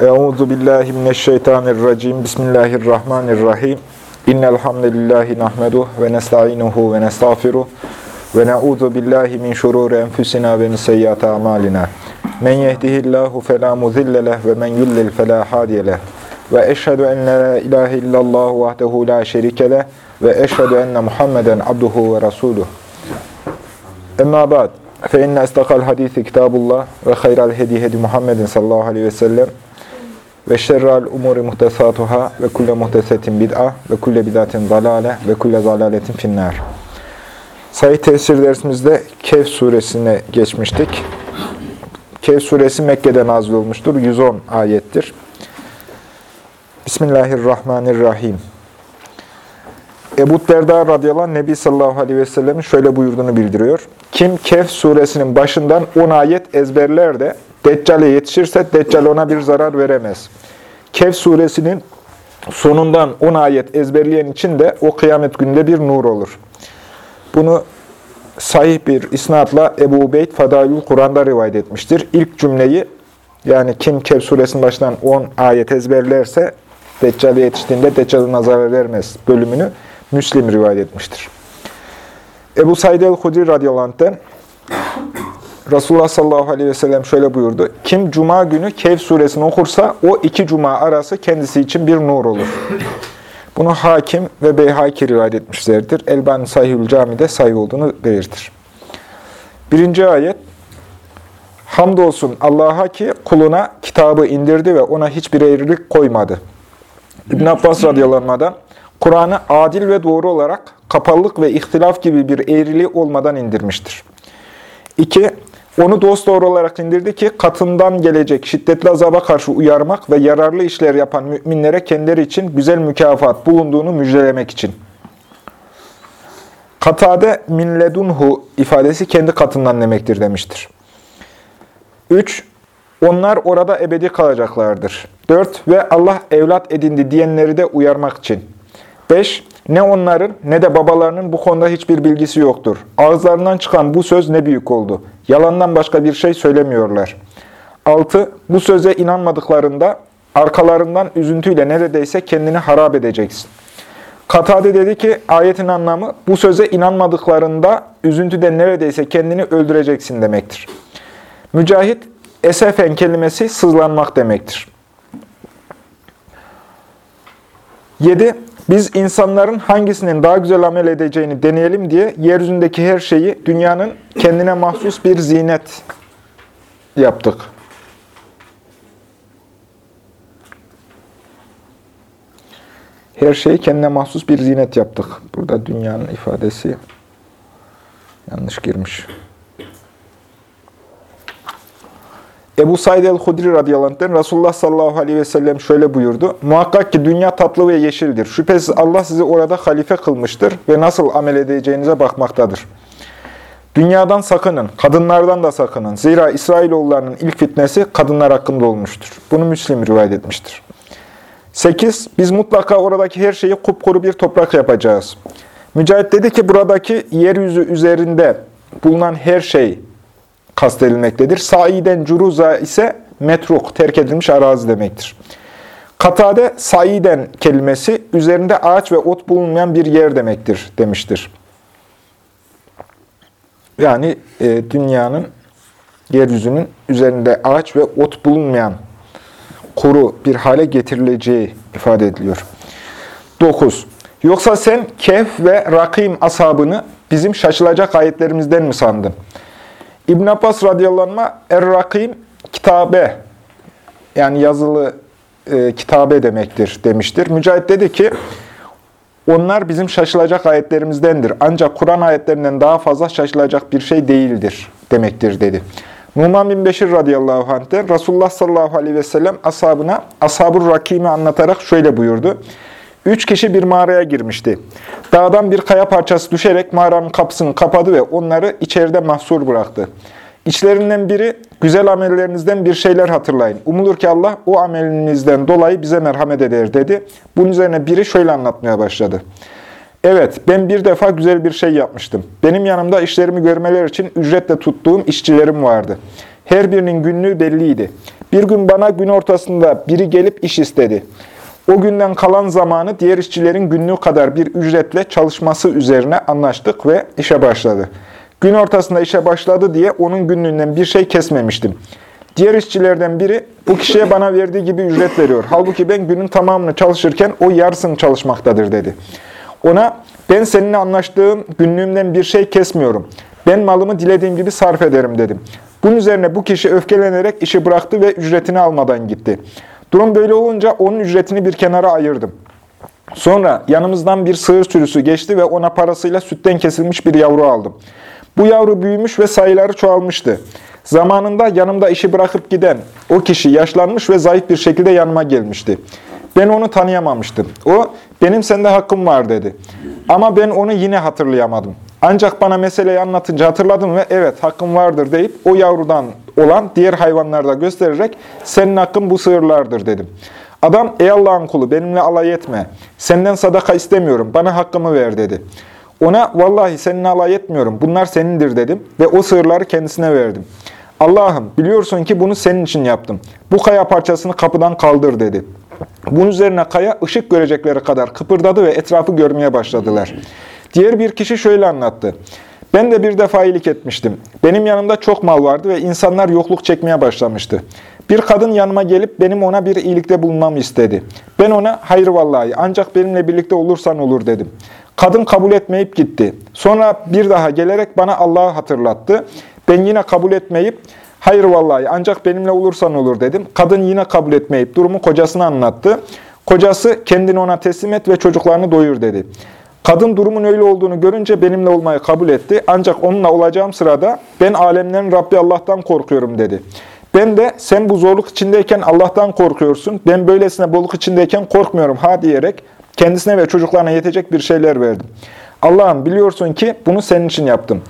Euzu billahi mineşşeytanirracim. Bismillahirrahmanirrahim. İnnel hamdelellahi nahmeduhu ve nestainuhu ve nestağfiruh ve na'udzu billahi min şururi enfusina ve min seyyiati amalina. Men yehdihillahu fela mudille ve men yudlil fela hadiye. Ve eşhedü en la ilahe illallah vahdehu la şerike ve eşhedü enne Muhammeden abduhu ve resuluh. Emma ba'd. Fe inne estakal hadisi kitabullah ve hayral hedi Muhammedin sallallahu aleyhi ve sellem ve şerrel umuri muhtesatuhâ ve kulle muhtesetin bid'a ve kulle bid'atin zalâle ve kulle zalâletin finnâr. Sayı tefsir dersimizde Kehf suresine geçmiştik. Kehf suresi Mekke'de nazil olmuştur. 110 ayettir. Bismillahirrahmanirrahim. Ebu Derda radıyallahu anh Nebi sallallahu aleyhi ve sellemin şöyle buyurduğunu bildiriyor. Kim Kehf suresinin başından 10 ayet ezberler de Deccal'e yetişirse Deccal ona bir zarar veremez. Kehf suresinin sonundan 10 ayet ezberleyen için de o kıyamet gününde bir nur olur. Bunu sahih bir isnatla Ebu Ubeyd Fadailül Kur'an'da rivayet etmiştir. İlk cümleyi yani kim Kehf suresinin başından 10 ayet ezberlerse Deccal'e yetiştiğinde Deccal'ına zarar vermez bölümünü Müslim rivayet etmiştir. Ebu Said el-Hudri radıyallahu anh'ten Resulullah sallallahu aleyhi ve sellem şöyle buyurdu. Kim cuma günü Kehf suresini okursa o iki cuma arası kendisi için bir nur olur. Bunu Hakim ve Beyhaki rivayet etmişlerdir. Elbani Sahihül Cami'de sahih olduğunu belirtir. Birinci ayet Hamdolsun Allah'a ki kuluna kitabı indirdi ve ona hiçbir eğrilik koymadı. İbn Abbas radıyallahu Kur'an'ı adil ve doğru olarak kapalılık ve ihtilaf gibi bir eğriliği olmadan indirmiştir. 2. Onu dosdoğru olarak indirdi ki katından gelecek şiddetli azaba karşı uyarmak ve yararlı işler yapan müminlere kendileri için güzel mükafat bulunduğunu müjdelemek için. Katade min ledunhu ifadesi kendi katından demektir demiştir. 3. Onlar orada ebedi kalacaklardır. 4. Ve Allah evlat edindi diyenleri de uyarmak için. 5. Ne onların ne de babalarının bu konuda hiçbir bilgisi yoktur. Ağızlarından çıkan bu söz ne büyük oldu. Yalandan başka bir şey söylemiyorlar. 6. Bu söze inanmadıklarında arkalarından üzüntüyle neredeyse kendini harap edeceksin. Katade dedi ki ayetin anlamı bu söze inanmadıklarında üzüntüden neredeyse kendini öldüreceksin demektir. Mücahit esefen kelimesi sızlanmak demektir. 7. Biz insanların hangisinin daha güzel amel edeceğini deneyelim diye yeryüzündeki her şeyi dünyanın kendine mahsus bir zinet yaptık. Her şeyi kendine mahsus bir zinet yaptık. Burada dünyanın ifadesi yanlış girmiş. Ebu Said el-Hudri radıyallahu Resulullah sallallahu aleyhi ve sellem şöyle buyurdu. Muhakkak ki dünya tatlı ve yeşildir. Şüphesiz Allah sizi orada halife kılmıştır ve nasıl amel edeceğinize bakmaktadır. Dünyadan sakının, kadınlardan da sakının. Zira İsrailoğullarının ilk fitnesi kadınlar hakkında olmuştur. Bunu Müslim rivayet etmiştir. 8. Biz mutlaka oradaki her şeyi kupkuru bir toprak yapacağız. Mücahit dedi ki buradaki yeryüzü üzerinde bulunan her şey kastedilmektedir. Saiden curuza ise metruk, terk edilmiş arazi demektir. Katade, saiden kelimesi üzerinde ağaç ve ot bulunmayan bir yer demektir demiştir. Yani e, dünyanın, yeryüzünün üzerinde ağaç ve ot bulunmayan kuru bir hale getirileceği ifade ediliyor. 9. Yoksa sen Kehf ve Rakim ashabını bizim şaşılacak ayetlerimizden mi sandın? İbn Abbas radıyallahu Er-Rakim kitabe yani yazılı e, kitabe demektir demiştir. Mücahit dedi ki onlar bizim şaşılacak ayetlerimizdendir. Ancak Kur'an ayetlerinden daha fazla şaşılacak bir şey değildir demektir dedi. Numan bin Beşir radıyallahu anh'te Resulullah sallallahu aleyhi ve sellem ashabına ashab-ı rakimi anlatarak şöyle buyurdu. Üç kişi bir mağaraya girmişti. Dağdan bir kaya parçası düşerek mağaranın kapısını kapadı ve onları içeride mahsur bıraktı. İçlerinden biri, güzel amellerinizden bir şeyler hatırlayın. Umulur ki Allah o amelinizden dolayı bize merhamet eder dedi. Bunun üzerine biri şöyle anlatmaya başladı. Evet, ben bir defa güzel bir şey yapmıştım. Benim yanımda işlerimi görmeler için ücretle tuttuğum işçilerim vardı. Her birinin günlüğü belliydi. Bir gün bana gün ortasında biri gelip iş istedi. O günden kalan zamanı diğer işçilerin günlüğü kadar bir ücretle çalışması üzerine anlaştık ve işe başladı. Gün ortasında işe başladı diye onun günlüğünden bir şey kesmemiştim. Diğer işçilerden biri bu kişiye bana verdiği gibi ücret veriyor. Halbuki ben günün tamamını çalışırken o yarısını çalışmaktadır dedi. Ona ben seninle anlaştığım günlüğümden bir şey kesmiyorum. Ben malımı dilediğim gibi sarf ederim dedim. Bunun üzerine bu kişi öfkelenerek işi bıraktı ve ücretini almadan gitti. Durum böyle olunca onun ücretini bir kenara ayırdım. Sonra yanımızdan bir sığır sürüsü geçti ve ona parasıyla sütten kesilmiş bir yavru aldım. Bu yavru büyümüş ve sayıları çoğalmıştı. Zamanında yanımda işi bırakıp giden o kişi yaşlanmış ve zayıf bir şekilde yanıma gelmişti. Ben onu tanıyamamıştım. O, benim sende hakkım var dedi. Ama ben onu yine hatırlayamadım. Ancak bana meseleyi anlatınca hatırladım ve evet hakkım vardır deyip o yavrudan olan diğer hayvanlarda göstererek senin hakkın bu sığırlardır dedim. Adam ey Allah'ın kulu benimle alay etme. Senden sadaka istemiyorum bana hakkımı ver dedi. Ona vallahi seninle alay etmiyorum bunlar senindir dedim ve o sığırları kendisine verdim. Allah'ım biliyorsun ki bunu senin için yaptım. Bu kaya parçasını kapıdan kaldır dedi. Bunun üzerine kaya ışık görecekleri kadar kıpırdadı ve etrafı görmeye başladılar. Diğer bir kişi şöyle anlattı. Ben de bir defa iyilik etmiştim. Benim yanımda çok mal vardı ve insanlar yokluk çekmeye başlamıştı. Bir kadın yanıma gelip benim ona bir iyilikte bulunmamı istedi. Ben ona hayır vallahi ancak benimle birlikte olursan olur dedim. Kadın kabul etmeyip gitti. Sonra bir daha gelerek bana Allah'ı hatırlattı. Ben yine kabul etmeyip hayır vallahi ancak benimle olursan olur dedim. Kadın yine kabul etmeyip durumu kocasına anlattı. Kocası kendini ona teslim et ve çocuklarını doyur dedi. Kadın durumun öyle olduğunu görünce benimle olmayı kabul etti. Ancak onunla olacağım sırada ben alemlerin Rabbi Allah'tan korkuyorum dedi. Ben de sen bu zorluk içindeyken Allah'tan korkuyorsun. Ben böylesine bolluk içindeyken korkmuyorum ha diyerek kendisine ve çocuklarına yetecek bir şeyler verdim. Allah'ım biliyorsun ki bunu senin için yaptım.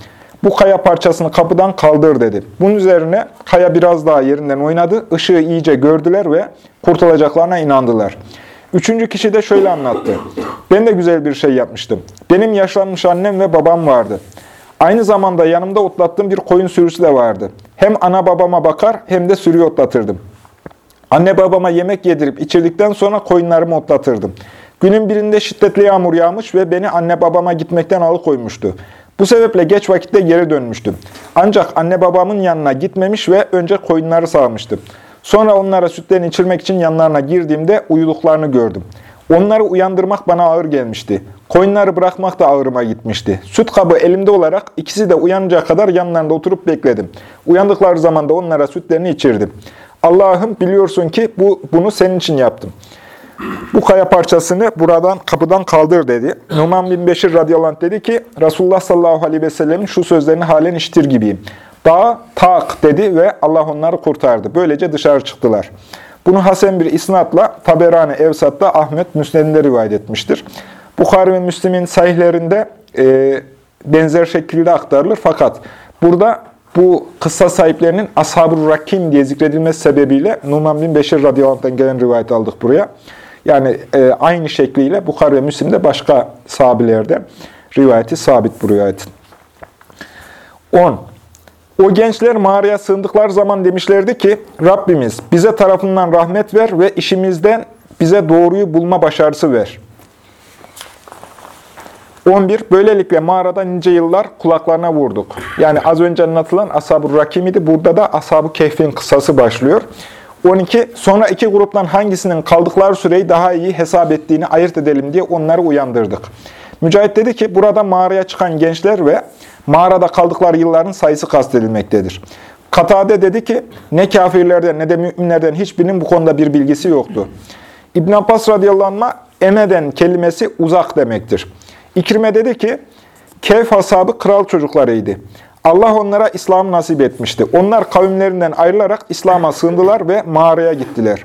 Bu kaya parçasını kapıdan kaldır dedi. Bunun üzerine kaya biraz daha yerinden oynadı. Işığı iyice gördüler ve kurtulacaklarına inandılar. Üçüncü kişi de şöyle anlattı. Ben de güzel bir şey yapmıştım. Benim yaşlanmış annem ve babam vardı. Aynı zamanda yanımda otlattığım bir koyun sürüsü de vardı. Hem ana babama bakar hem de sürüyü otlatırdım. Anne babama yemek yedirip içirdikten sonra koyunlarımı otlatırdım. Günün birinde şiddetli yağmur yağmış ve beni anne babama gitmekten alıkoymuştu. Bu sebeple geç vakitte geri dönmüştüm. Ancak anne babamın yanına gitmemiş ve önce koyunları sağmıştım. Sonra onlara sütlerini içirmek için yanlarına girdiğimde uyuduklarını gördüm. Onları uyandırmak bana ağır gelmişti. Koyunları bırakmak da ağırıma gitmişti. Süt kabı elimde olarak ikisi de uyanınca kadar yanlarında oturup bekledim. Uyandıkları zaman da onlara sütlerini içirdim. Allah'ım biliyorsun ki bu bunu senin için yaptım. Bu kaya parçasını buradan kapıdan kaldır dedi. Numan bin Beşir radıyallahu anh dedi ki Resulullah sallallahu aleyhi ve sellemin şu sözlerini halen işitir gibiyim. Dağ tak dedi ve Allah onları kurtardı. Böylece dışarı çıktılar. Bunu Hasan bir isnatla Taberani Evsat'ta Ahmet Müsned'inde rivayet etmiştir. Bukhari ve Müslim'in sahihlerinde e, benzer şekilde aktarılır. Fakat burada bu kıssa sahiplerinin Ashab-ı Rakim diye zikredilmesi sebebiyle Numan bin Beşir radıyallahu gelen rivayet aldık buraya. Yani e, aynı şekliyle Bukhari ve Müslim'de başka sahabilerde rivayeti sabit bu rivayetin. 10. O gençler mağaraya sığındıkları zaman demişlerdi ki, Rabbimiz bize tarafından rahmet ver ve işimizden bize doğruyu bulma başarısı ver. 11. Böylelikle mağarada nice yıllar kulaklarına vurduk. Yani az önce anlatılan Ashab-ı Rakim idi. Burada da Ashab-ı Kehf'in kısası başlıyor. 12. Sonra iki gruptan hangisinin kaldıkları süreyi daha iyi hesap ettiğini ayırt edelim diye onları uyandırdık. Mücahit dedi ki burada mağaraya çıkan gençler ve mağarada kaldıkları yılların sayısı kastedilmektedir. Katade dedi ki ne kafirlerden ne de müminlerden hiçbirinin bu konuda bir bilgisi yoktu. İbn Abbas radıyallahu anh emeden kelimesi uzak demektir. İkrime dedi ki Kehf hasabı kral çocuklarıydı. Allah onlara İslam nasip etmişti. Onlar kavimlerinden ayrılarak İslam'a sığındılar ve mağaraya gittiler.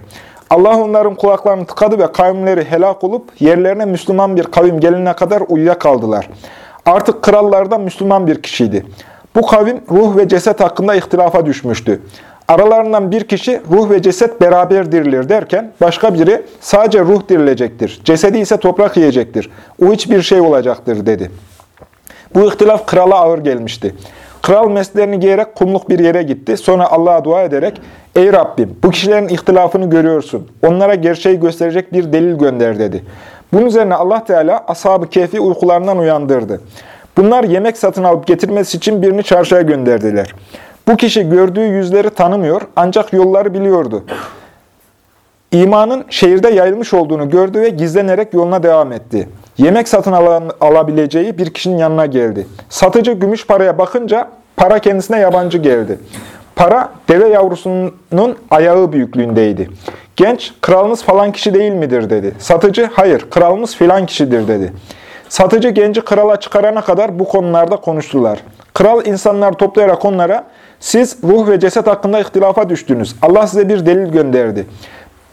Allah onların kulaklarını tıkadı ve kavimleri helak olup yerlerine Müslüman bir kavim gelene kadar uyuyakaldılar. Artık krallar da Müslüman bir kişiydi. Bu kavim ruh ve ceset hakkında ihtilafa düşmüştü. Aralarından bir kişi ruh ve ceset beraber dirilir derken başka biri sadece ruh dirilecektir. Cesedi ise toprak yiyecektir. O hiçbir şey olacaktır dedi. Bu ihtilaf krala ağır gelmişti. Kral meslerini giyerek kumluk bir yere gitti. Sonra Allah'a dua ederek, Ey Rabbim bu kişilerin ihtilafını görüyorsun. Onlara gerçeği gösterecek bir delil gönder dedi. Bunun üzerine Allah Teala ashab-ı kehfi uykularından uyandırdı. Bunlar yemek satın alıp getirmesi için birini çarşıya gönderdiler. Bu kişi gördüğü yüzleri tanımıyor ancak yolları biliyordu. İmanın şehirde yayılmış olduğunu gördü ve gizlenerek yoluna devam etti. Yemek satın alan, alabileceği bir kişinin yanına geldi. Satıcı gümüş paraya bakınca para kendisine yabancı geldi. Para deve yavrusunun ayağı büyüklüğündeydi. Genç, kralınız falan kişi değil midir dedi. Satıcı, hayır, kralımız filan kişidir dedi. Satıcı genci krala çıkarana kadar bu konularda konuştular. Kral insanlar toplayarak onlara, siz ruh ve ceset hakkında ihtilafa düştünüz. Allah size bir delil gönderdi.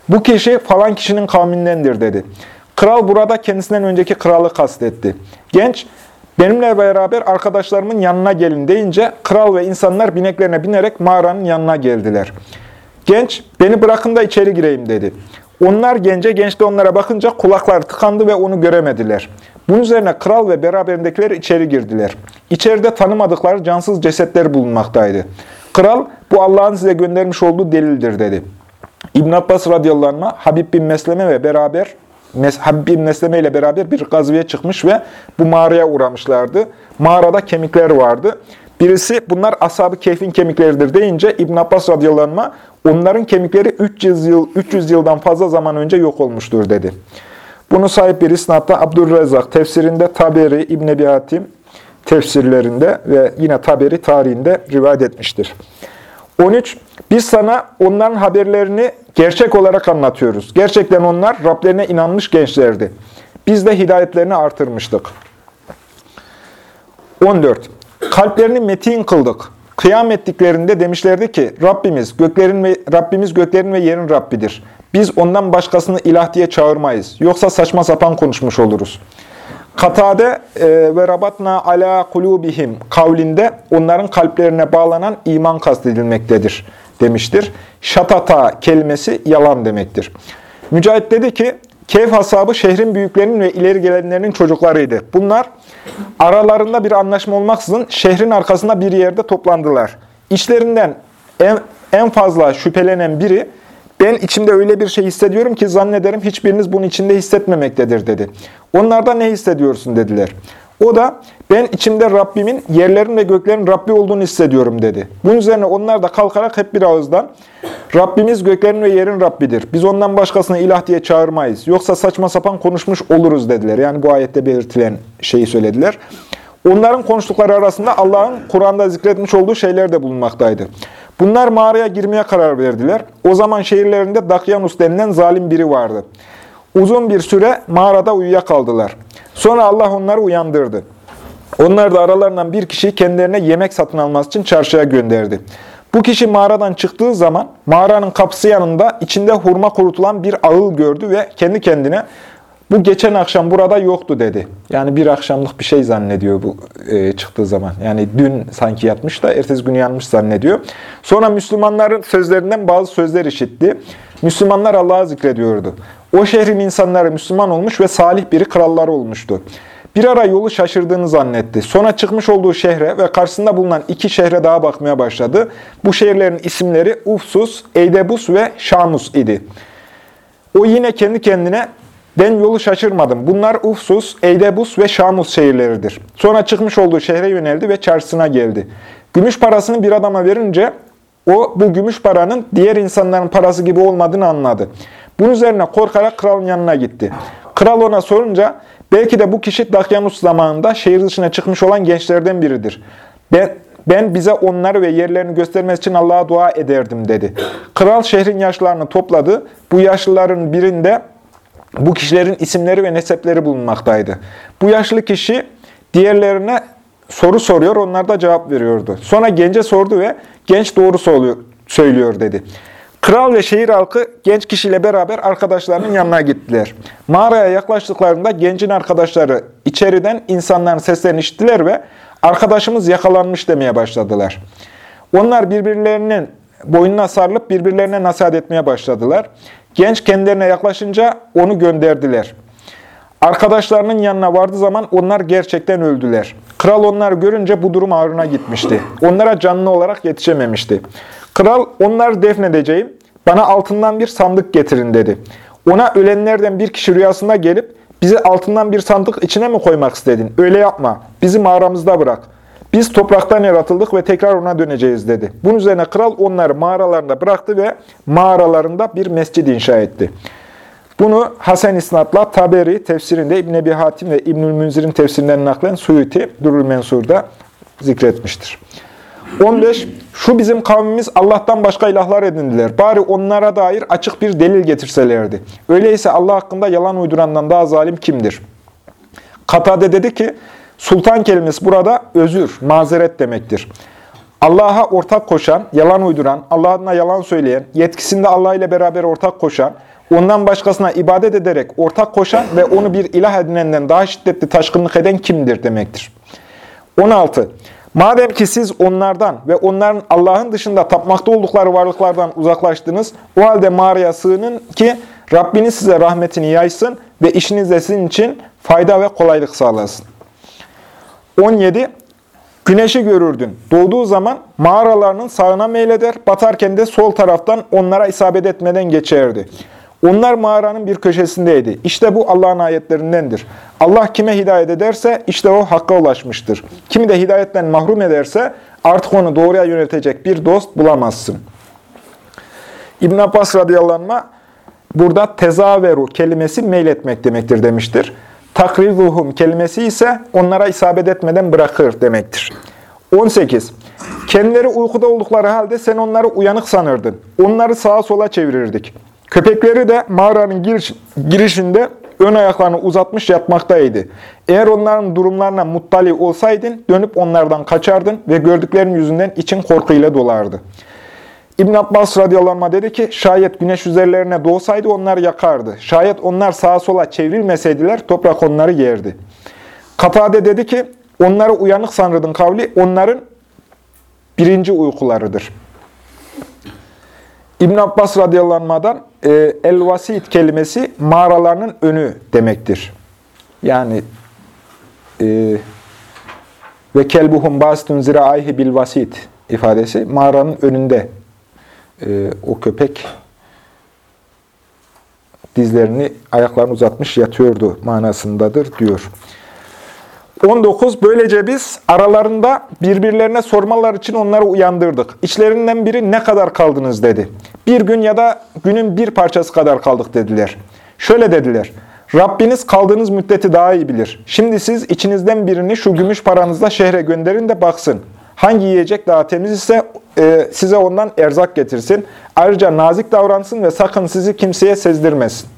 Bu kişi falan kişinin kavmindendir dedi. Kral burada kendisinden önceki kralı kastetti. Genç, benimle beraber arkadaşlarımın yanına gelin deyince kral ve insanlar bineklerine binerek mağaranın yanına geldiler. Genç, beni bırakın da içeri gireyim dedi. Onlar gence, genç de onlara bakınca kulaklar tıkandı ve onu göremediler. Bunun üzerine kral ve beraberindekiler içeri girdiler. İçeride tanımadıkları cansız cesetler bulunmaktaydı. Kral, bu Allah'ın size göndermiş olduğu delildir dedi. İbn Abbas radıyallahu anh, Habib bin Mesleme ve beraber Habib bin Mesleme ile beraber bir gazviye çıkmış ve bu mağaraya uğramışlardı. Mağarada kemikler vardı. Birisi bunlar ashab-ı keyfin kemikleridir deyince İbn Abbas radıyallahu onların kemikleri 300 yıl 300 yıldan fazla zaman önce yok olmuştur dedi. Bunu sahip bir isnatta Abdülrezzak tefsirinde Taberi, İbn Ebi Hatim tefsirlerinde ve yine Taberi tarihinde rivayet etmiştir. 13. Biz sana onların haberlerini gerçek olarak anlatıyoruz. Gerçekten onlar Rablerine inanmış gençlerdi. Biz de hidayetlerini artırmıştık. 14. Kalplerini metin kıldık. Kıyam ettiklerinde demişlerdi ki Rabbimiz göklerin ve Rabbimiz göklerin ve yerin Rabbidir. Biz ondan başkasını ilah diye çağırmayız. Yoksa saçma sapan konuşmuş oluruz. Katade e, ve rabatna ala kulubihim kavlinde onların kalplerine bağlanan iman kastedilmektedir demiştir. Şatata kelimesi yalan demektir. Mücahit dedi ki, Keyf hasabı şehrin büyüklerinin ve ileri gelenlerinin çocuklarıydı. Bunlar aralarında bir anlaşma olmaksızın şehrin arkasında bir yerde toplandılar. İçlerinden en, en fazla şüphelenen biri, ben içimde öyle bir şey hissediyorum ki zannederim hiçbiriniz bunun içinde hissetmemektedir dedi. Onlar da ne hissediyorsun dediler. O da ben içimde Rabbimin yerlerin ve göklerin Rabbi olduğunu hissediyorum dedi. Bunun üzerine onlar da kalkarak hep bir ağızdan Rabbimiz göklerin ve yerin Rabbidir. Biz ondan başkasını ilah diye çağırmayız. Yoksa saçma sapan konuşmuş oluruz dediler. Yani bu ayette belirtilen şeyi söylediler. Onların konuştukları arasında Allah'ın Kur'an'da zikretmiş olduğu şeyler de bulunmaktaydı. Bunlar mağaraya girmeye karar verdiler. O zaman şehirlerinde Dakyanus denilen zalim biri vardı. Uzun bir süre mağarada uyuyakaldılar. Sonra Allah onları uyandırdı. Onlar da aralarından bir kişi kendilerine yemek satın alması için çarşıya gönderdi. Bu kişi mağaradan çıktığı zaman mağaranın kapısı yanında içinde hurma kurutulan bir ağıl gördü ve kendi kendine bu geçen akşam burada yoktu dedi. Yani bir akşamlık bir şey zannediyor bu e, çıktığı zaman. Yani dün sanki yatmış da ertesi gün yanmış zannediyor. Sonra Müslümanların sözlerinden bazı sözler işitti. Müslümanlar Allah'ı zikrediyordu. O şehrin insanları Müslüman olmuş ve salih biri kralları olmuştu. Bir ara yolu şaşırdığını zannetti. Sonra çıkmış olduğu şehre ve karşısında bulunan iki şehre daha bakmaya başladı. Bu şehirlerin isimleri Ufsus, Eydebus ve Şamus idi. O yine kendi kendine ben yolu şaşırmadım. Bunlar Ufsus, Eydebus ve Şamus şehirleridir. Sonra çıkmış olduğu şehre yöneldi ve çarşısına geldi. Gümüş parasını bir adama verince o bu gümüş paranın diğer insanların parası gibi olmadığını anladı. Bunun üzerine korkarak kralın yanına gitti. Kral ona sorunca belki de bu kişi Dakyanus zamanında şehir dışına çıkmış olan gençlerden biridir. Ben, ben bize onları ve yerlerini göstermesi için Allah'a dua ederdim dedi. Kral şehrin yaşlarını topladı. Bu yaşlıların birinde bu kişilerin isimleri ve nesepleri bulunmaktaydı. Bu yaşlı kişi diğerlerine soru soruyor, onlar da cevap veriyordu. Sonra gence sordu ve genç doğru söylüyor dedi. Kral ve şehir halkı genç kişiyle beraber arkadaşlarının yanına gittiler. Mağaraya yaklaştıklarında gencin arkadaşları içeriden insanların seslerini işittiler ve arkadaşımız yakalanmış demeye başladılar. Onlar birbirlerinin boynuna sarılıp birbirlerine nasihat etmeye başladılar. Genç kendilerine yaklaşınca onu gönderdiler. Arkadaşlarının yanına vardığı zaman onlar gerçekten öldüler. Kral onları görünce bu durum ağrına gitmişti. Onlara canlı olarak yetişememişti. Kral onları defnedeceğim, bana altından bir sandık getirin dedi. Ona ölenlerden bir kişi rüyasında gelip, bizi altından bir sandık içine mi koymak istedin? Öyle yapma, bizi mağaramızda bırak. Biz topraktan yaratıldık ve tekrar ona döneceğiz dedi. Bunun üzerine kral onları mağaralarında bıraktı ve mağaralarında bir mescid inşa etti. Bunu Hasan İsnat'la Taberi tefsirinde İbn Ebi Hatim ve İbnül Münzir'in tefsirinden naklen Suyuti Durul Mensur'da zikretmiştir. 15. Şu bizim kavmimiz Allah'tan başka ilahlar edindiler. Bari onlara dair açık bir delil getirselerdi. Öyleyse Allah hakkında yalan uydurandan daha zalim kimdir? Katade dedi ki, sultan kelimesi burada özür, mazeret demektir. Allah'a ortak koşan, yalan uyduran, Allah adına yalan söyleyen, yetkisinde Allah ile beraber ortak koşan, ondan başkasına ibadet ederek ortak koşan ve onu bir ilah edinenden daha şiddetli taşkınlık eden kimdir demektir. 16. Madem ki siz onlardan ve onların Allah'ın dışında tapmakta oldukları varlıklardan uzaklaştınız, o halde mağaraya sığının ki Rabbiniz size rahmetini yaysın ve işinizde sizin için fayda ve kolaylık sağlasın. 17. Güneşi görürdün. Doğduğu zaman mağaralarının sağına meyleder, batarken de sol taraftan onlara isabet etmeden geçerdi. Onlar mağaranın bir köşesindeydi. İşte bu Allah'ın ayetlerindendir. Allah kime hidayet ederse işte o hakka ulaşmıştır. Kimi de hidayetten mahrum ederse artık onu doğruya yönetecek bir dost bulamazsın. İbn Abbas radıyallahu anh, burada tezaveru kelimesi meyletmek demektir demiştir. Takrizuhum kelimesi ise onlara isabet etmeden bırakır demektir. 18. Kendileri uykuda oldukları halde sen onları uyanık sanırdın. Onları sağa sola çevirirdik. Köpekleri de mağaranın giriş, girişinde ön ayaklarını uzatmış yatmaktaydı. Eğer onların durumlarına muttali olsaydın dönüp onlardan kaçardın ve gördüklerin yüzünden için korkuyla dolardı. İbn Abbas radıyallahu dedi ki, şayet güneş üzerlerine doğsaydı onlar yakardı. Şayet onlar sağa sola çevrilmeseydiler toprak onları yerdi. Katade dedi ki, onları uyanık sanırdın kavli onların birinci uykularıdır. İbn Abbas radıyallahu e, el-vasit kelimesi mağaralarının önü demektir. Yani e, ve kelbuhum basitun zira'ayhi bil vasit ifadesi mağaranın önünde e, o köpek dizlerini ayaklarını uzatmış yatıyordu manasındadır diyor. 19. Böylece biz aralarında birbirlerine sormalar için onları uyandırdık. İçlerinden biri ne kadar kaldınız dedi. Bir gün ya da günün bir parçası kadar kaldık dediler. Şöyle dediler. Rabbiniz kaldığınız müddeti daha iyi bilir. Şimdi siz içinizden birini şu gümüş paranızla şehre gönderin de baksın. Hangi yiyecek daha temiz ise e, size ondan erzak getirsin. Ayrıca nazik davransın ve sakın sizi kimseye sezdirmesin.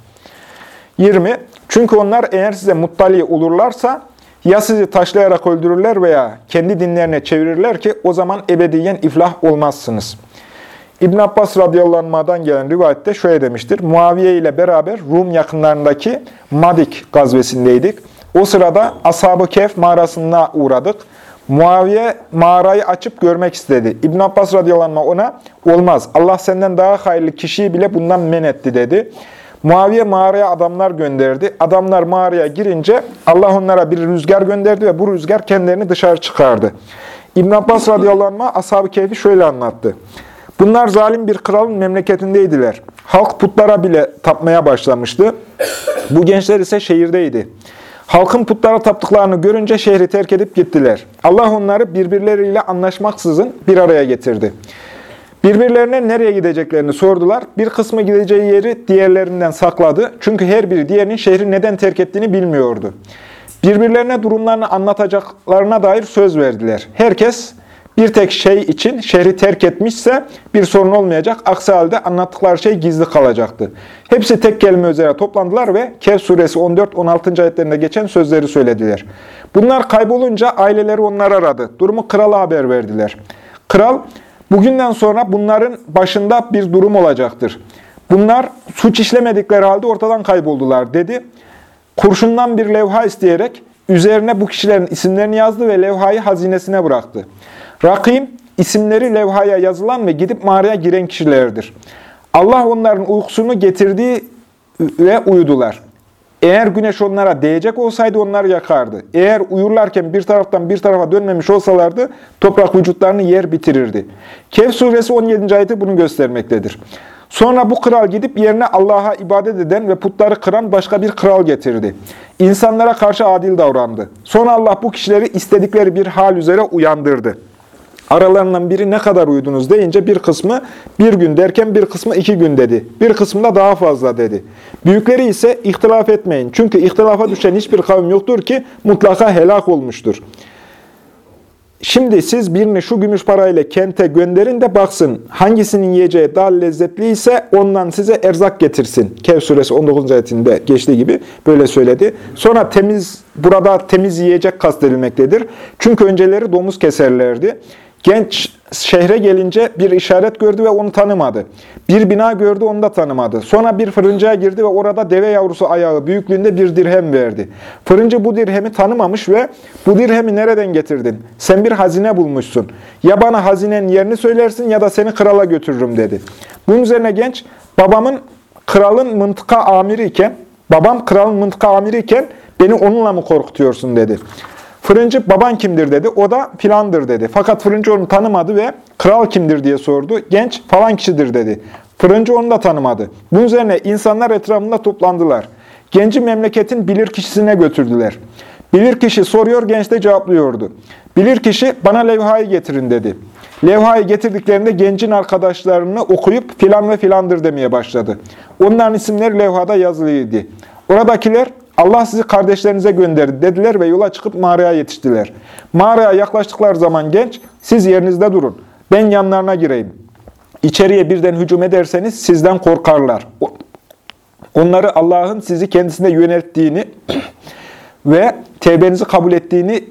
20. Çünkü onlar eğer size muttali olurlarsa ya sizi taşlayarak öldürürler veya kendi dinlerine çevirirler ki o zaman ebediyen iflah olmazsınız. İbn Abbas radıyallahu gelen rivayette şöyle demiştir. Muaviye ile beraber Rum yakınlarındaki Madik gazvesindeydik. O sırada Ashab-ı Kehf mağarasına uğradık. Muaviye mağarayı açıp görmek istedi. İbn Abbas radıyallahu ona olmaz. Allah senden daha hayırlı kişiyi bile bundan men etti dedi. Muaviye mağaraya adamlar gönderdi. Adamlar mağaraya girince Allah onlara bir rüzgar gönderdi ve bu rüzgar kendilerini dışarı çıkardı. İbn Abbas radıyallahu anh ashab-ı keyfi şöyle anlattı. Bunlar zalim bir kralın memleketindeydiler. Halk putlara bile tapmaya başlamıştı. Bu gençler ise şehirdeydi. Halkın putlara taptıklarını görünce şehri terk edip gittiler. Allah onları birbirleriyle anlaşmaksızın bir araya getirdi. Birbirlerine nereye gideceklerini sordular. Bir kısmı gideceği yeri diğerlerinden sakladı. Çünkü her biri diğerinin şehri neden terk ettiğini bilmiyordu. Birbirlerine durumlarını anlatacaklarına dair söz verdiler. Herkes bir tek şey için şehri terk etmişse bir sorun olmayacak. Aksi halde anlattıkları şey gizli kalacaktı. Hepsi tek kelime üzere toplandılar ve Kehf suresi 14-16. ayetlerinde geçen sözleri söylediler. Bunlar kaybolunca aileleri onları aradı. Durumu krala haber verdiler. Kral, bugünden sonra bunların başında bir durum olacaktır. Bunlar suç işlemedikleri halde ortadan kayboldular dedi. Kurşundan bir levha isteyerek üzerine bu kişilerin isimlerini yazdı ve levhayı hazinesine bıraktı. Rakim, isimleri levhaya yazılan ve gidip mağaraya giren kişilerdir. Allah onların uykusunu getirdiği ve uyudular. Eğer güneş onlara değecek olsaydı onları yakardı. Eğer uyurlarken bir taraftan bir tarafa dönmemiş olsalardı toprak vücutlarını yer bitirirdi. Kehf suresi 17. ayeti bunu göstermektedir. Sonra bu kral gidip yerine Allah'a ibadet eden ve putları kıran başka bir kral getirdi. İnsanlara karşı adil davrandı. Sonra Allah bu kişileri istedikleri bir hal üzere uyandırdı. Aralarından biri ne kadar uyudunuz deyince bir kısmı bir gün derken bir kısmı iki gün dedi. Bir kısmı da daha fazla dedi. Büyükleri ise ihtilaf etmeyin. Çünkü ihtilafa düşen hiçbir kavim yoktur ki mutlaka helak olmuştur. Şimdi siz birini şu gümüş parayla kente gönderin de baksın. Hangisinin yiyeceği daha lezzetli ise ondan size erzak getirsin. Kehf suresi 19. ayetinde geçtiği gibi böyle söyledi. Sonra temiz burada temiz yiyecek kastedilmektedir. Çünkü önceleri domuz keserlerdi. Genç şehre gelince bir işaret gördü ve onu tanımadı. Bir bina gördü, onu da tanımadı. Sonra bir fırıncıya girdi ve orada deve yavrusu ayağı büyüklüğünde bir dirhem verdi. Fırıncı bu dirhemi tanımamış ve bu dirhemi nereden getirdin? Sen bir hazine bulmuşsun. Ya bana hazinenin yerini söylersin ya da seni krala götürürüm dedi. Bunun üzerine genç, babamın kralın mıntıka amiri iken, babam kralın mıntıka amiri iken beni onunla mı korkutuyorsun dedi. Fırıncı baban kimdir dedi. O da filandır dedi. Fakat fırıncı onu tanımadı ve kral kimdir diye sordu. Genç falan kişidir dedi. Fırıncı onu da tanımadı. Bunun üzerine insanlar etrafında toplandılar. Genci memleketin bilir kişisine götürdüler. Bilir kişi soruyor, genç de cevaplıyordu. Bilir kişi bana levhayı getirin dedi. Levhayı getirdiklerinde gencin arkadaşlarını okuyup filan ve filandır demeye başladı. Onların isimleri levhada yazılıydı. Oradakiler Allah sizi kardeşlerinize gönderdi dediler ve yola çıkıp mağaraya yetiştiler. Mağaraya yaklaştıkları zaman genç, siz yerinizde durun. Ben yanlarına gireyim. İçeriye birden hücum ederseniz sizden korkarlar. Onları Allah'ın sizi kendisine yönelttiğini ve tevbenizi kabul ettiğini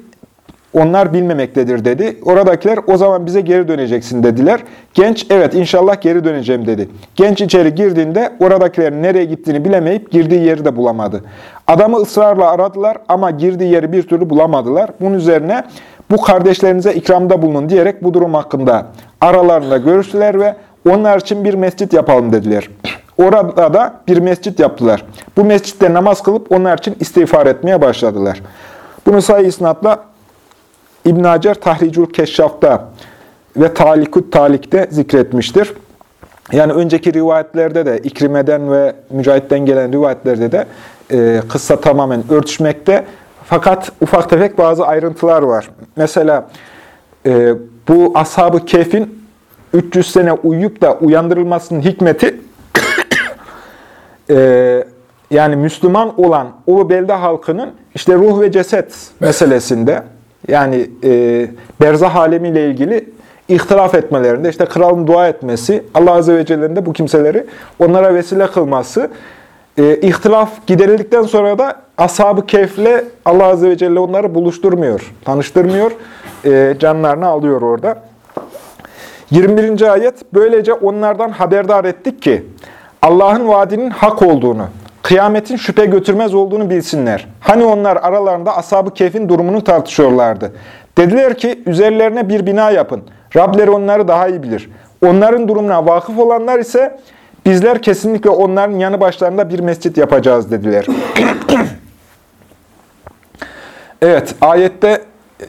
onlar bilmemektedir dedi. Oradakiler o zaman bize geri döneceksin dediler. Genç evet inşallah geri döneceğim dedi. Genç içeri girdiğinde oradakilerin nereye gittiğini bilemeyip girdiği yeri de bulamadı. Adamı ısrarla aradılar ama girdiği yeri bir türlü bulamadılar. Bunun üzerine bu kardeşlerinize ikramda bulunun diyerek bu durum hakkında aralarında görüştüler ve onlar için bir mescit yapalım dediler. Orada da bir mescit yaptılar. Bu mescitte namaz kılıp onlar için istiğfar etmeye başladılar. Bunu sayı isnatla İbn Hacer Tahricul Keşşaf'ta ve Talikut Talik'te zikretmiştir. Yani önceki rivayetlerde de, İkrime'den ve Mücahit'ten gelen rivayetlerde de e, kıssa tamamen örtüşmekte. Fakat ufak tefek bazı ayrıntılar var. Mesela e, bu Ashab-ı Kehf'in 300 sene uyuyup da uyandırılmasının hikmeti e, yani Müslüman olan o belde halkının işte ruh ve ceset meselesinde yani e, berzah alemiyle ilgili ihtilaf etmelerinde, işte kralın dua etmesi, Allah Azze ve Celle'nin de bu kimseleri onlara vesile kılması, e, ihtilaf giderildikten sonra da ashab-ı keyfle Allah Azze ve Celle onları buluşturmuyor, tanıştırmıyor, e, canlarını alıyor orada. 21. ayet, böylece onlardan haberdar ettik ki, Allah'ın vaadinin hak olduğunu, kıyametin şüphe götürmez olduğunu bilsinler. Hani onlar aralarında ashab-ı keyfin durumunu tartışıyorlardı. Dediler ki üzerlerine bir bina yapın. Rableri onları daha iyi bilir. Onların durumuna vakıf olanlar ise bizler kesinlikle onların yanı başlarında bir mescit yapacağız dediler. evet, ayette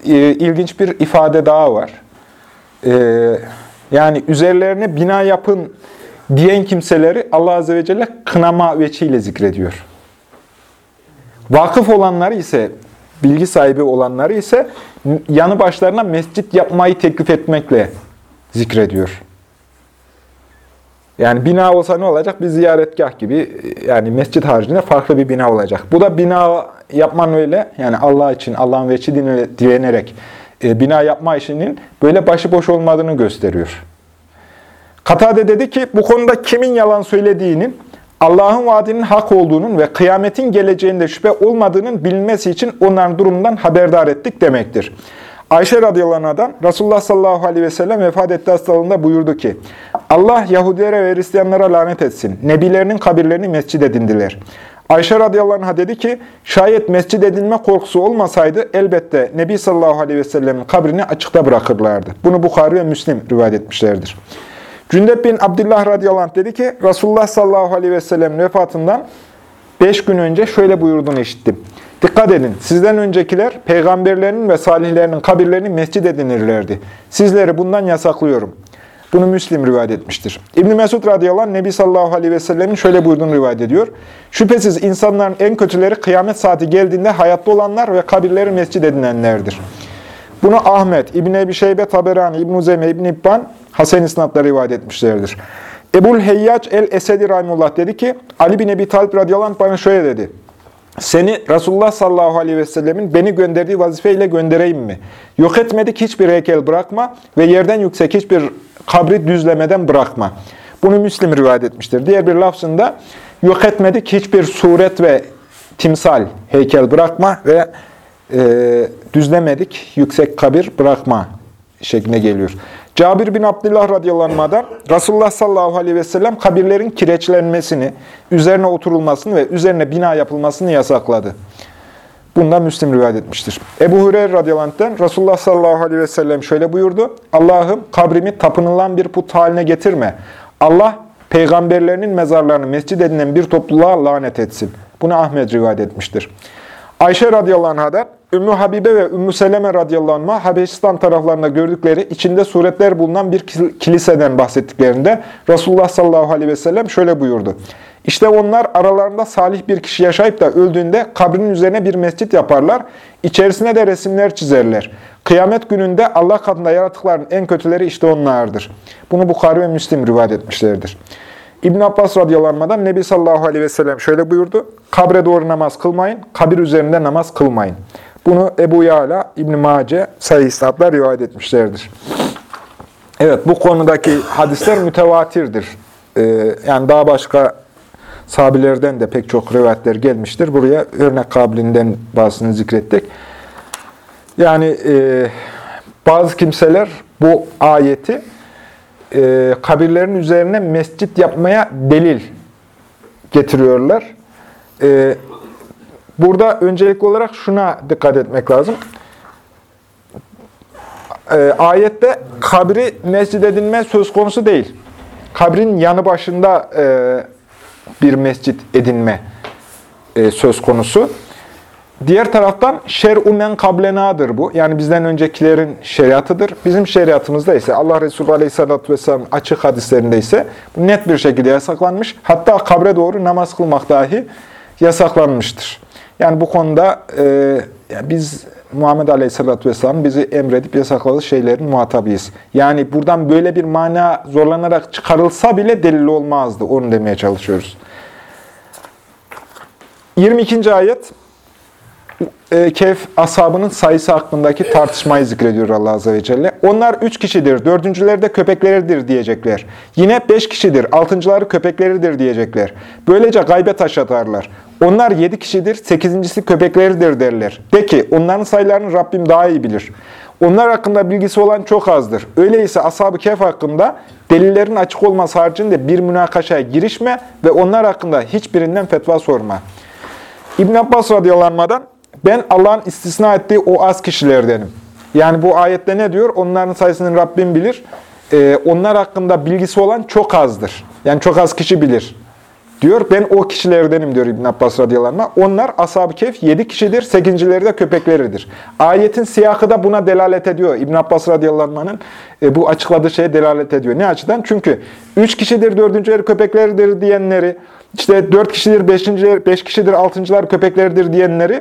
e, ilginç bir ifade daha var. E, yani üzerlerine bina yapın diyen kimseleri Allah Azze ve Celle kınama veçiyle zikrediyor. Vakıf olanları ise, bilgi sahibi olanları ise yanı başlarına mescit yapmayı teklif etmekle zikrediyor. Yani bina olsa ne olacak? Bir ziyaretgah gibi yani mescit haricinde farklı bir bina olacak. Bu da bina yapman öyle yani Allah için Allah'ın veçi dilenerek e, bina yapma işinin böyle başıboş olmadığını gösteriyor. Katade dedi ki bu konuda kimin yalan söylediğinin, Allah'ın vaadinin hak olduğunun ve kıyametin geleceğinde şüphe olmadığının bilinmesi için onların durumundan haberdar ettik demektir. Ayşe radıyallahu anh'dan Resulullah sallallahu aleyhi ve sellem vefat ettiği hastalığında buyurdu ki, Allah Yahudilere ve Hristiyanlara lanet etsin. Nebilerinin kabirlerini mescid edindiler. Ayşe radıyallahu anh'a dedi ki, şayet mescid edilme korkusu olmasaydı elbette Nebi sallallahu aleyhi ve sellemin kabrini açıkta bırakırlardı. Bunu Bukhari ve Müslim rivayet etmişlerdir. Cündep bin Abdullah radıyallahu anh dedi ki, Resulullah sallallahu aleyhi ve sellem vefatından beş gün önce şöyle buyurduğunu işittim. Dikkat edin, sizden öncekiler peygamberlerinin ve salihlerinin kabirlerini mescid edinirlerdi. Sizleri bundan yasaklıyorum. Bunu Müslim rivayet etmiştir. İbn Mesud radıyallahu anh Nebi sallallahu aleyhi ve sellemin şöyle buyurduğunu rivayet ediyor. Şüphesiz insanların en kötüleri kıyamet saati geldiğinde hayatta olanlar ve kabirleri mescid edinenlerdir. Bunu Ahmet, İbn Ebi Şeybe, Taberani, İbn Uzeyme, İbn İbban, Hasan İsnat'la rivayet etmişlerdir. Ebul Heyyac el-Esedi Rahimullah dedi ki, Ali bin Ebi Talib radıyallahu anh bana şöyle dedi. Seni Resulullah sallallahu aleyhi ve sellemin beni gönderdiği vazifeyle göndereyim mi? Yok etmedik hiçbir heykel bırakma ve yerden yüksek hiçbir kabri düzlemeden bırakma. Bunu Müslim rivayet etmiştir. Diğer bir lafzında yok etmedik hiçbir suret ve timsal, heykel bırakma ve e, düzlemedik yüksek kabir bırakma şeklinde geliyor. Cabir bin Abdullah radıyallahu anh'dan Resulullah sallallahu aleyhi ve sellem kabirlerin kireçlenmesini, üzerine oturulmasını ve üzerine bina yapılmasını yasakladı. Bundan Müslim rivayet etmiştir. Ebu Hureyre radıyallahu anh'den Resulullah sallallahu aleyhi ve sellem şöyle buyurdu. Allah'ım kabrimi tapınılan bir put haline getirme. Allah peygamberlerinin mezarlarını mescid edinen bir topluluğa lanet etsin. Bunu Ahmet rivayet etmiştir. Ayşe radıyallahu anh'dan Ümmü Habibe ve Ümmü Seleme radıyallahu anh'a Habeşistan taraflarında gördükleri içinde suretler bulunan bir kiliseden bahsettiklerinde Resulullah sallallahu aleyhi ve sellem şöyle buyurdu. İşte onlar aralarında salih bir kişi yaşayıp da öldüğünde kabrinin üzerine bir mescit yaparlar, içerisine de resimler çizerler. Kıyamet gününde Allah katında yaratıkların en kötüleri işte onlardır. Bunu Bukhari ve Müslim rivayet etmişlerdir. İbn Abbas radıyallahu Nebi sallallahu aleyhi ve sellem şöyle buyurdu. Kabre doğru namaz kılmayın, kabir üzerinde namaz kılmayın. Bunu Ebu Yala, İbn Mace, sayı isnatlar rivayet etmişlerdir. Evet, bu konudaki hadisler mütevatirdir. Ee, yani daha başka sahabilerden de pek çok rivayetler gelmiştir. Buraya örnek kabilinden bazısını zikrettik. Yani e, bazı kimseler bu ayeti e, kabirlerin üzerine mescit yapmaya delil getiriyorlar. E, burada öncelikli olarak şuna dikkat etmek lazım. E, ayette kabri mescid edinme söz konusu değil. Kabrin yanı başında e, bir mescit edinme e, söz konusu. Diğer taraftan şer-u men kablenadır bu. Yani bizden öncekilerin şeriatıdır. Bizim şeriatımızda ise Allah Resulü Aleyhisselatü Vesselam açık hadislerinde ise net bir şekilde yasaklanmış. Hatta kabre doğru namaz kılmak dahi yasaklanmıştır. Yani bu konuda e, yani biz Muhammed Aleyhisselatü Vesselam bizi emredip yasakladığı şeylerin muhatabıyız. Yani buradan böyle bir mana zorlanarak çıkarılsa bile delil olmazdı. Onu demeye çalışıyoruz. 22. ayet e, Kehf ashabının sayısı hakkındaki tartışmayı zikrediyor Allah Azze ve Celle. Onlar üç kişidir, dördüncüleri de köpekleridir diyecekler. Yine beş kişidir, altıncıları köpekleridir diyecekler. Böylece gaybe taş atarlar. Onlar yedi kişidir, sekizincisi köpekleridir derler. De ki onların sayılarını Rabbim daha iyi bilir. Onlar hakkında bilgisi olan çok azdır. Öyleyse ashab-ı kehf hakkında delillerin açık olması haricinde bir münakaşaya girişme ve onlar hakkında hiçbirinden fetva sorma. İbn Abbas radıyallahu anh'dan ben Allah'ın istisna ettiği o az kişilerdenim. Yani bu ayette ne diyor? Onların sayısını Rabbim bilir. Ee, onlar hakkında bilgisi olan çok azdır. Yani çok az kişi bilir. Diyor ben o kişilerdenim diyor İbn Abbas radıyallahu anh. Onlar ashab-ı kehf yedi kişidir, sekincileri de köpekleridir. Ayetin siyahı da buna delalet ediyor. İbn Abbas radıyallahu anh'ın e, bu açıkladığı şeye delalet ediyor. Ne açıdan? Çünkü üç kişidir, dördüncüleri köpekleridir diyenleri, işte dört kişidir, beşinciler, beş kişidir, altıncılar köpekleridir diyenleri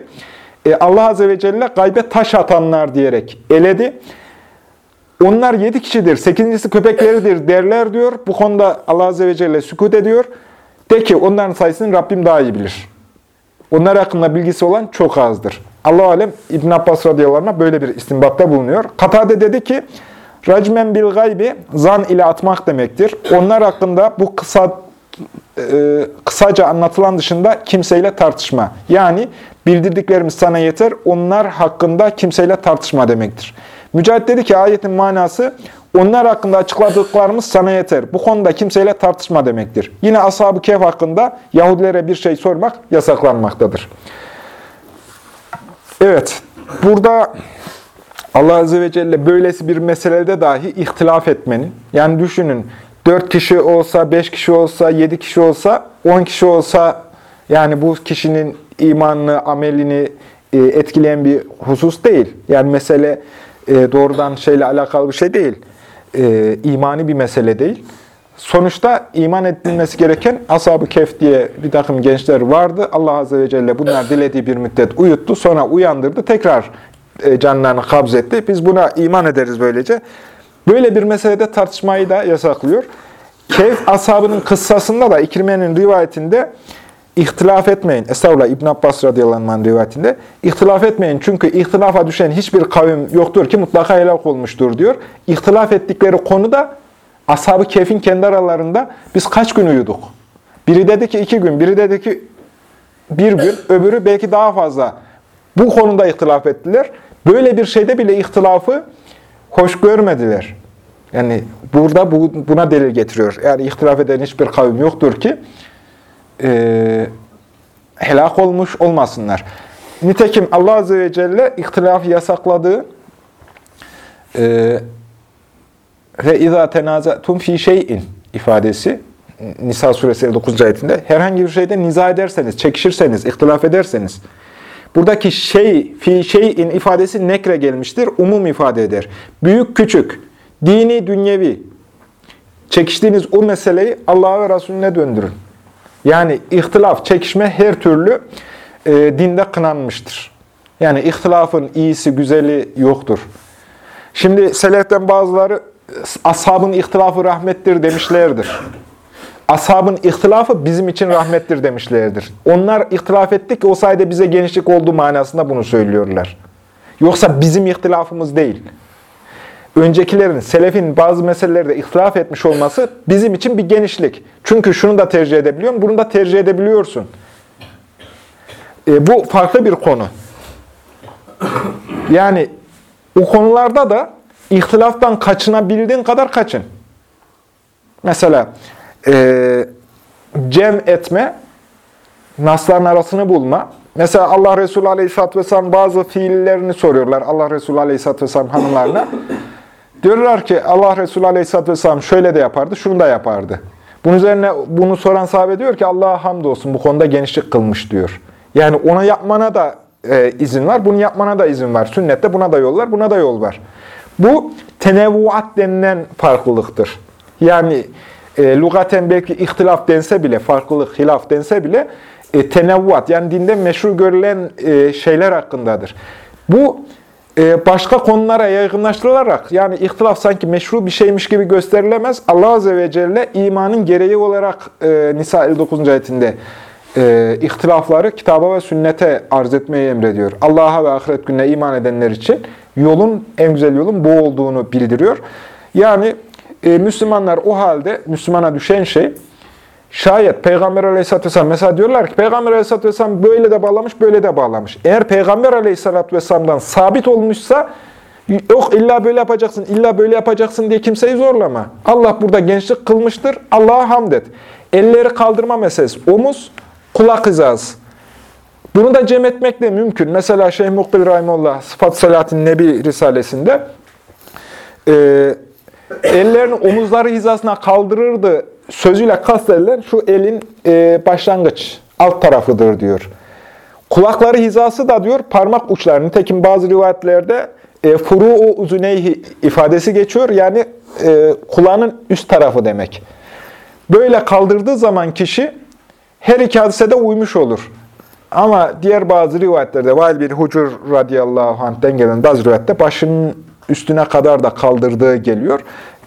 e, Allah Azze ve Celle gaybe taş atanlar diyerek eledi. Onlar yedi kişidir, sekizincisi köpekleridir derler diyor. Bu konuda Allah Azze ve Celle sükut ediyor. De ki onların sayısını Rabbim daha iyi bilir. Onlar hakkında bilgisi olan çok azdır. Allah alem İbn Abbas radıyallahu böyle bir istinbatta bulunuyor. Katade dedi ki, Racmen bil gaybi zan ile atmak demektir. Onlar hakkında bu kısa e, kısaca anlatılan dışında kimseyle tartışma. Yani bildirdiklerimiz sana yeter, onlar hakkında kimseyle tartışma demektir. Mücahit dedi ki ayetin manası, onlar hakkında açıkladıklarımız sana yeter. Bu konuda kimseyle tartışma demektir. Yine Ashab-ı Kehf hakkında Yahudilere bir şey sormak yasaklanmaktadır. Evet, burada Allah Azze ve Celle böylesi bir meselede dahi ihtilaf etmenin, yani düşünün 4 kişi olsa, 5 kişi olsa, 7 kişi olsa, 10 kişi olsa Yani bu kişinin imanını, amelini e, etkileyen bir husus değil. Yani mesele e, doğrudan şeyle alakalı bir şey değil. E, imani bir mesele değil. Sonuçta iman edilmesi gereken Ashab-ı Kehf diye bir takım gençler vardı. Allah Azze ve Celle bunlar dilediği bir müddet uyuttu. Sonra uyandırdı. Tekrar canlarını kabzetti. Biz buna iman ederiz böylece. Böyle bir meselede tartışmayı da yasaklıyor. Kehf ashabının kıssasında da İkrime'nin rivayetinde ihtilaf etmeyin. Estağfurullah İbn Abbas radıyallahu anh rivayetinde. ihtilaf etmeyin çünkü ihtilafa düşen hiçbir kavim yoktur ki mutlaka helak olmuştur diyor. İhtilaf ettikleri konu da Ashab-ı Kehf'in kendi aralarında biz kaç gün uyuduk? Biri dedi ki iki gün, biri dedi ki bir gün, öbürü belki daha fazla. Bu konuda ihtilaf ettiler. Böyle bir şeyde bile ihtilafı hoş görmediler. Yani burada bu, buna delil getiriyor. Yani ihtilaf eden hiçbir kavim yoktur ki e, helak olmuş olmasınlar. Nitekim Allah Azze ve Celle ihtilafı yasakladığı e, ve izâ tenâzâtum fî şey'in ifadesi Nisa suresi 9. ayetinde herhangi bir şeyde niza ederseniz, çekişirseniz, ihtilaf ederseniz buradaki şey, fi şeyin ifadesi nekre gelmiştir. Umum ifade eder. Büyük, küçük, dini, dünyevi çekiştiğiniz o meseleyi Allah'a ve Resulüne döndürün. Yani ihtilaf, çekişme her türlü e, dinde kınanmıştır. Yani ihtilafın iyisi, güzeli yoktur. Şimdi seleften bazıları ashabın ihtilafı rahmettir demişlerdir. Ashabın ihtilafı bizim için rahmettir demişlerdir. Onlar ihtilaf etti ki o sayede bize genişlik olduğu manasında bunu söylüyorlar. Yoksa bizim ihtilafımız değil. Öncekilerin, selefin bazı meselelerde ihtilaf etmiş olması bizim için bir genişlik. Çünkü şunu da tercih edebiliyorum, bunu da tercih edebiliyorsun. E, bu farklı bir konu. Yani o konularda da İhtilaftan kaçınabildiğin kadar kaçın. Mesela e, cem etme, nasların arasını bulma. Mesela Allah Resulü Aleyhisselatü Vesselam bazı fiillerini soruyorlar Allah Resulü Aleyhisselatü Vesselam hanımlarına. Diyorlar ki Allah Resulü Aleyhisselatü Vesselam şöyle de yapardı, şunu da yapardı. Bunun üzerine bunu soran sahabe diyor ki Allah'a hamdolsun bu konuda genişlik kılmış diyor. Yani ona yapmana da e, izin var, bunu yapmana da izin var. Sünnette buna da yol var, buna da yol var. Bu tenevvuat denilen farklılıktır. Yani e, lugaten belki ihtilaf dense bile, farklılık, hilaf dense bile e, tenevvuat yani dinde meşru görülen e, şeyler hakkındadır. Bu e, başka konulara yaygınlaştırılarak yani ihtilaf sanki meşru bir şeymiş gibi gösterilemez. Allah Azze ve Celle imanın gereği olarak e, Nisa 59. ayetinde e, ihtilafları kitaba ve sünnete arz etmeyi emrediyor. Allah'a ve ahiret gününe iman edenler için yolun, en güzel yolun bu olduğunu bildiriyor. Yani e, Müslümanlar o halde, Müslümana düşen şey, şayet Peygamber Aleyhisselatü Vesselam, mesela diyorlar ki Peygamber Aleyhisselatü Vesselam böyle de bağlamış, böyle de bağlamış. Eğer Peygamber Aleyhisselatü Vesselam'dan sabit olmuşsa, yok illa böyle yapacaksın, illa böyle yapacaksın diye kimseyi zorlama. Allah burada gençlik kılmıştır, Allah'a hamd et. Elleri kaldırma meselesi, omuz, kulak hizası. Bunu da cem etmek de mümkün. Mesela Şeyh Mukbil Rahimullah Sıfat Salatin Nebi Risalesinde e, ellerini omuzları hizasına kaldırırdı sözüyle kastedilen şu elin e, başlangıç alt tarafıdır diyor. Kulakları hizası da diyor parmak uçları. Nitekim bazı rivayetlerde e, furu uzuneyhi ifadesi geçiyor. Yani e, kulağının üst tarafı demek. Böyle kaldırdığı zaman kişi her iki hadisede uymuş olur. Ama diğer bazı rivayetlerde Vail bin Hucur radıyallahu anh'den gelen bazı rivayette başının üstüne kadar da kaldırdığı geliyor.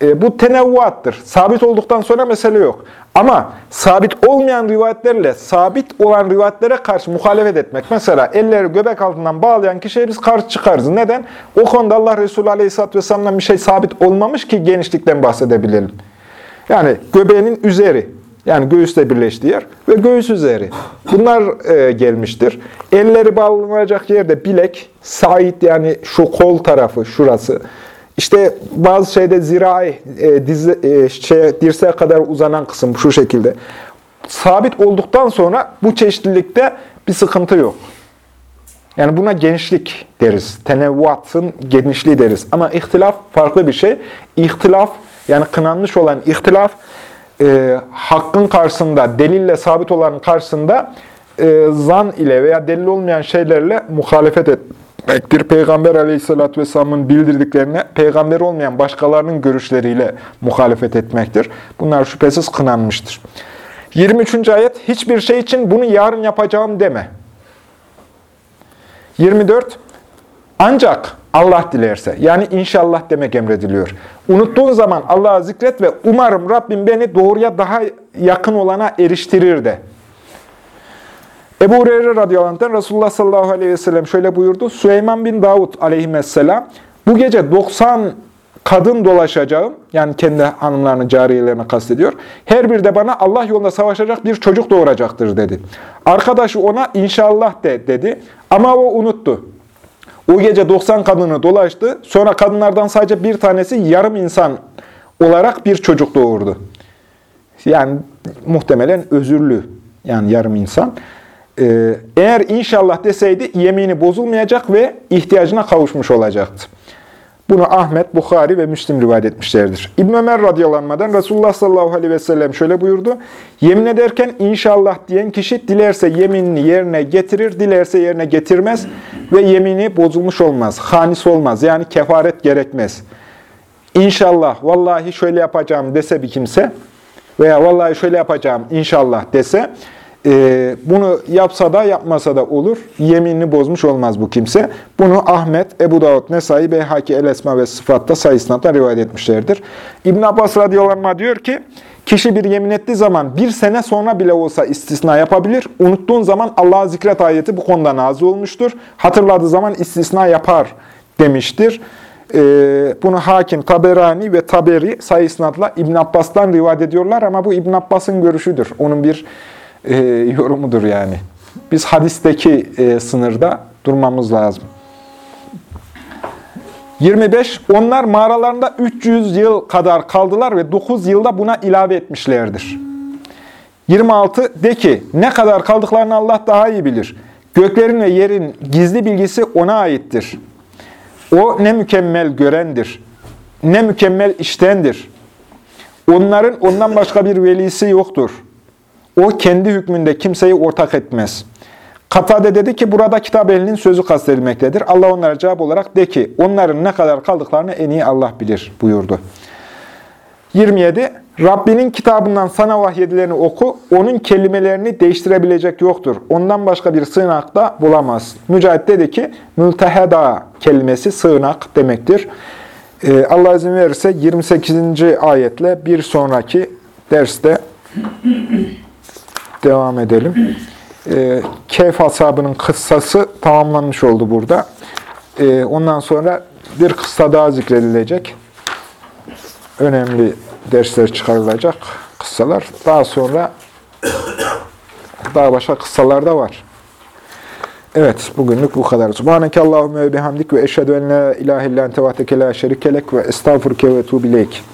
E, bu tenevvuattır. Sabit olduktan sonra mesele yok. Ama sabit olmayan rivayetlerle sabit olan rivayetlere karşı muhalefet etmek. Mesela elleri göbek altından bağlayan kişiye biz karşı çıkarız. Neden? O konuda Allah Resulü Aleyhisselatü Vesselam'dan bir şey sabit olmamış ki genişlikten bahsedebilelim. Yani göbeğinin üzeri. Yani göğüsle birleştiği yer ve göğüs üzeri. Bunlar e, gelmiştir. Elleri bağlanacak yerde bilek, sait yani şu kol tarafı, şurası. İşte bazı şeyde zirai, e, diz, e, şey, dirseğe kadar uzanan kısım şu şekilde. Sabit olduktan sonra bu çeşitlilikte bir sıkıntı yok. Yani buna genişlik deriz. Tenevvuatın genişliği deriz. Ama ihtilaf farklı bir şey. İhtilaf yani kınanmış olan ihtilaf e, hakkın karşısında, delille sabit olanın karşısında e, zan ile veya delil olmayan şeylerle muhalefet etmektir. Peygamber aleyhissalatü vesselamın bildirdiklerine peygamber olmayan başkalarının görüşleriyle muhalefet etmektir. Bunlar şüphesiz kınanmıştır. 23. ayet, hiçbir şey için bunu yarın yapacağım deme. 24. Ancak Allah dilerse, yani inşallah demek emrediliyor. Unuttuğun zaman Allah'ı zikret ve umarım Rabbim beni doğruya daha yakın olana eriştirir de. Ebu Hureyre radıyallahu anh'tan Resulullah sallallahu aleyhi ve sellem şöyle buyurdu. Süleyman bin Davud aleyhisselam bu gece 90 kadın dolaşacağım. Yani kendi hanımlarını, cariyelerine kastediyor. Her bir de bana Allah yolunda savaşacak bir çocuk doğuracaktır dedi. Arkadaşı ona inşallah de dedi. Ama o unuttu. O gece 90 kadını dolaştı. Sonra kadınlardan sadece bir tanesi yarım insan olarak bir çocuk doğurdu. Yani muhtemelen özürlü. Yani yarım insan. Ee, eğer inşallah deseydi yemini bozulmayacak ve ihtiyacına kavuşmuş olacaktı. Bunu Ahmet, Bukhari ve Müslim rivayet etmişlerdir. İbn Ömer radıyallahu Resulullah sallallahu aleyhi ve sellem şöyle buyurdu. Yemin ederken inşallah diyen kişi dilerse yeminini yerine getirir, dilerse yerine getirmez ve yemini bozulmuş olmaz, hanis olmaz. Yani kefaret gerekmez. İnşallah, vallahi şöyle yapacağım dese bir kimse veya vallahi şöyle yapacağım inşallah dese e, bunu yapsa da yapmasa da olur. Yeminini bozmuş olmaz bu kimse. Bunu Ahmet, Ebu Davud, Nesai, Beyhaki, El Esma ve Sıfat'ta sayısında rivayet etmişlerdir. İbn Abbas radıyallahu diyor ki, kişi bir yemin ettiği zaman bir sene sonra bile olsa istisna yapabilir. Unuttuğun zaman Allah'a zikret ayeti bu konuda nazı olmuştur. Hatırladığı zaman istisna yapar demiştir. Ee, bunu Hakim, Taberani ve Taberi sayısınatla İbn Abbas'tan rivayet ediyorlar ama bu İbn Abbas'ın görüşüdür. Onun bir e, yorumudur yani. Biz hadisteki e, sınırda durmamız lazım. 25. Onlar mağaralarında 300 yıl kadar kaldılar ve 9 yılda buna ilave etmişlerdir. 26. De ki, ne kadar kaldıklarını Allah daha iyi bilir. Göklerin ve yerin gizli bilgisi O'na aittir. O ne mükemmel görendir. Ne mükemmel iştendir. Onların ondan başka bir velisi yoktur. O kendi hükmünde kimseyi ortak etmez. Katade dedi ki burada kitap elinin sözü kastedilmektedir. Allah onlara cevap olarak de ki onların ne kadar kaldıklarını en iyi Allah bilir buyurdu. 27. Rabbinin kitabından sana vahyedileni oku, onun kelimelerini değiştirebilecek yoktur. Ondan başka bir sığınak da bulamaz. Mücahit dedi ki, mülteheda kelimesi sığınak demektir. Ee, Allah izin verirse 28. ayetle bir sonraki derste devam edelim. E, Keyf ashabının kıssası tamamlanmış oldu burada. E, ondan sonra bir kıssa daha zikredilecek. Önemli dersler çıkarılacak kıssalar. Daha sonra daha başka kıssalar da var. Evet, bugünlük bu kadar. Subhaneke Allahümme ve bihamdik ve eşhedü en la ilahe illan tevahdeke la şerikelek ve estağfurke ve tuğbileyk.